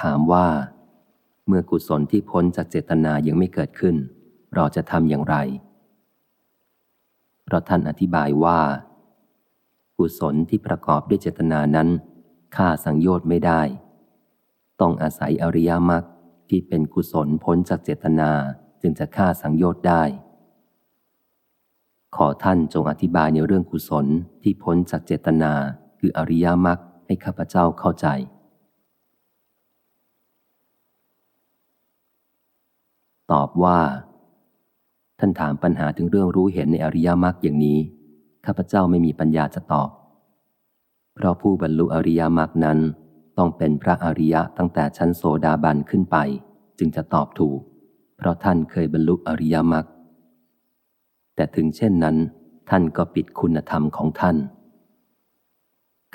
ถามว่า เมื่อกุศลที่พ้นจากเจตนายังไม่เกิดขึ้น เราจะทำอย่างไร เพราะท่านอธิบายว่า กุศลที่ประกอบด้วยเจตนานั้นฆ่าสังโยชน์ไม่ได้ ต้องอาศัยอริยมรรคที่เป็นกุศลพ้นจากเจตนาจึงจะฆ่าสังโยชน์ได้ ขอท่านจงอธิบายในเรื่องกุศลที่พ้นจากเจตนาคืออริยมรรคให้ข้าพเจ้าเข้าใจ ตอบว่า ท่านถามปัญหาถึงเรื่องรู้เห็นในอริยมรรคอย่างนี้ ข้าพเจ้าไม่มีปัญญาจะตอบ เพราะผู้บรรลุอริยมรรคนั้น ต้องเป็นพระอริยะตั้งแต่ชั้นโสดาบันขึ้นไป จึงจะตอบถูก เพราะท่านเคยบรรลุอริยมรรคแต่ถึงเช่นนั้น ท่านก็ปิดคุณธรรมของท่าน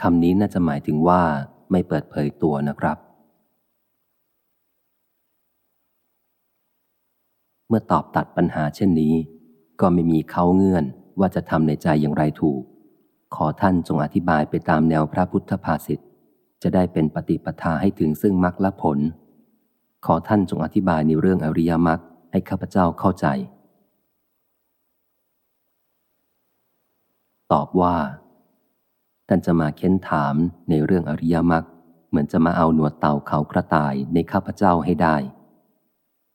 คำนี้น่าจะหมายถึงว่าไม่เปิดเผยตัวนะครับ มื่อตอบตัดปัญหาเช่นนี้ ก็ไม่มีเขาเงื่อนว่าจะทำในใจอย่างไรถูก ขอท่านจงอธิบายไปตามแนวพระพุทธภาษิตจะได้เป็นปฏิปทาให้ถึงซึ่งมรรคและผล ขอท่านจงอธิบายในเรื่องอริยมรรคให้ข้าพเจ้าเข้าใจ ตอบว่า ท่านจะมาเค้นถามในเรื่องอริยมรรคเหมือนจะมาเอาหนวดเต่าเขากระต่ายในข้าพเจ้าให้ได้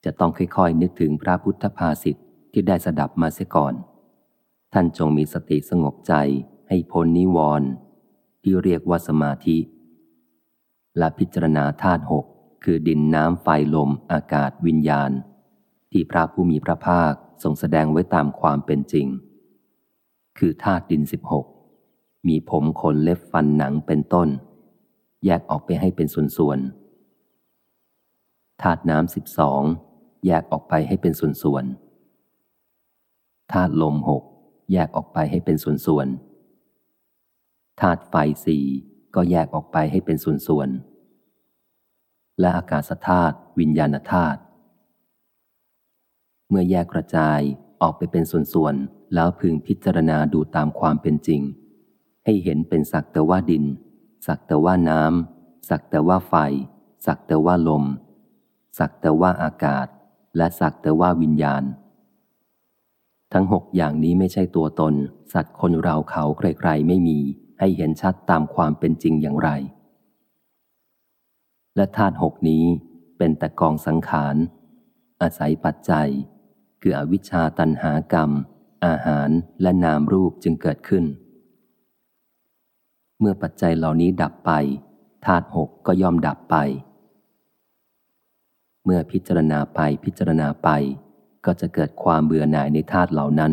จะต้องค่อยๆนึกถึงพระพุทธภาษิตที่ได้สดับมาเสียก่อน ท่านจงมีสติสงบใจให้พ้นนิวรณ์ที่เรียกว่าสมาธิ และพิจารณาธาตุหกคือดินน้ำไฟลมอากาศวิญญาณ ที่พระผู้มีพระภาคทรงแสดงไว้ตามความเป็นจริง คือธาตุดินสิบหกมีผมขนเล็บฟันหนังเป็นต้น แยกออกไปให้เป็นส่วนๆธาตุน้ำสิบสอง แยกออกไปให้เป็นส่วนๆธาตุลมหกแยกออกไปให้เป็นส่วนๆธาตุไฟสี่ก็แยกออกไปให้เป็นส่วนๆและอากาศธาตุวิญญาณธาตุเมื่อแยกกระจายออกไปเป็นส่วนๆแล้วพึงพิจารณาดูตามความเป็นจริง ให้เห็นเป็นสักแต่ว่าดิน สักแต่ว่าน้ำสักแต่ว่าไฟ สักแต่ว่าลม สักแต่ว่าอากาศ และสักแต่ว่าวิญญาณ ทั้งหกอย่างนี้ไม่ใช่ตัวตน สัตว์คนเราเขาใครๆไม่มี ให้เห็นชัดตามความเป็นจริงอย่างไร และธาตุหกนี้เป็นแต่กองสังขาร อาศัยปัจจัย คืออวิชชาตันหากรรม อาหารและนามรูปจึงเกิดขึ้น เมื่อปัจจัยเหล่านี้ดับไปธาตุหกก็ย่อมดับไป เมื่อพิจารณาไปพิจารณาไป ก็จะเกิดความเบื่อหน่ายในธาตุเหล่านั้น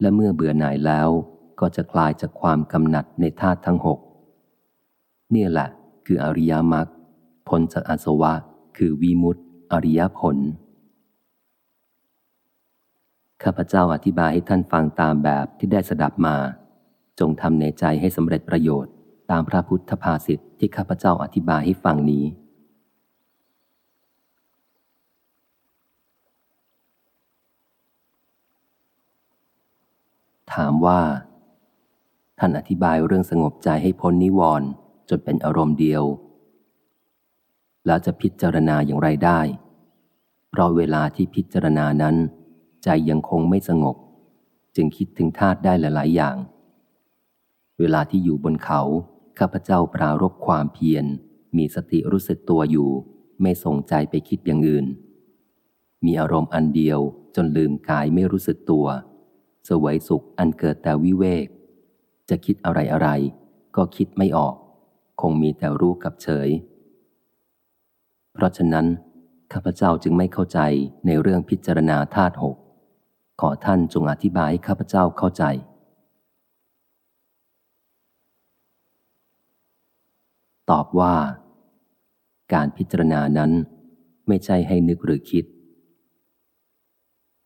และเมื่อเบื่อหน่ายแล้วก็จะคลายจากความกำหนัดในธาตุทั้งหกนี่แหละ คืออริยมรรคผลจากอาสวะ คือวีมุตติอริยผล ข้าพเจ้าอธิบายให้ท่านฟังตามแบบที่ได้สดับมา จงทำในใจให้สำเร็จประโยชน์ ตามพระพุทธภาษิตที่ข้าพเจ้าอธิบายให้ฟังนี้ ถามว่า ท่านอธิบายเรื่องสงบใจให้พ้นนิวรณ์จนเป็นอารมณ์เดียว แล้วจะพิจารณาอย่างไรได้ เพราะเวลาที่พิจารณานั้น ใจยังคงไม่สงบ จึงคิดถึงธาตุได้หลาย ๆ อย่าง เวลาที่อยู่บนเขา ข้าพเจ้าปรารบความเพียร มีสติรู้สึกตัวอยู่ ไม่ส่งใจไปคิดอย่างอื่น มีอารมณ์อันเดียวจนลืมกายไม่รู้สึกตัว สวยสุขอันเกิดแต่วิเวก จะคิดอะไรอะไรก็คิดไม่ออก คงมีแต่รู้กับเฉย เพราะฉะนั้น ข้าพเจ้าจึงไม่เข้าใจในเรื่องพิจารณาธาตุหก ขอท่านจงอธิบายให้ข้าพเจ้าเข้าใจ ตอบว่า การพิจารณานั้น ไม่ใช่ให้นึกหรือคิด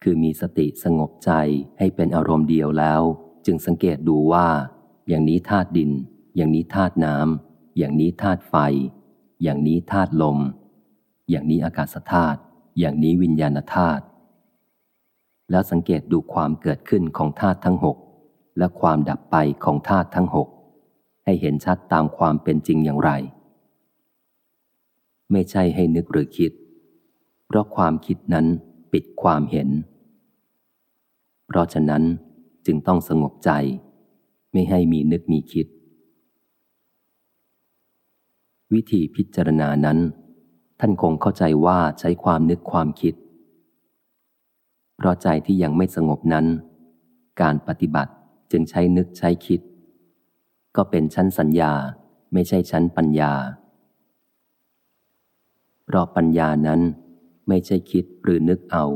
คือมีสติสงบใจให้เป็นอารมณ์เดียวแล้ว จึงสังเกตดูว่า อย่างนี้ธาตุดิน อย่างนี้ธาตุน้ำอย่างนี้ธาตุไฟ อย่างนี้ธาตุลม อย่างนี้อากาศธาตุอย่างนี้วิญญาณธาตุแล้วสังเกตดูความเกิดขึ้นของธาตุทั้งหกและความดับไปของธาตุทั้งหกให้เห็นชัดตามความเป็นจริงอย่างไร ไม่ใช่ให้นึกหรือคิด เพราะความคิดนั้นปิดความเห็น เพราะฉะนั้นจึงต้องสงบใจ ไม่ให้มีนึกมีคิด วิธีพิจารณานั้น ท่านคงเข้าใจว่าใช้ความนึกความคิด เพราะใจที่ยังไม่สงบนั้น การปฏิบัติจึงใช้นึกใช้คิด ก็เป็นชั้นสัญญาไม่ใช่ชั้นปัญญา เพราะปัญญานั้นไม่ใช่คิดหรือนึกเอา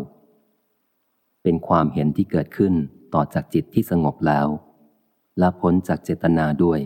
เป็นความเห็นที่เกิดขึ้นต่อจากจิตที่สงบแล้ว และพ้นจากเจตนาด้วย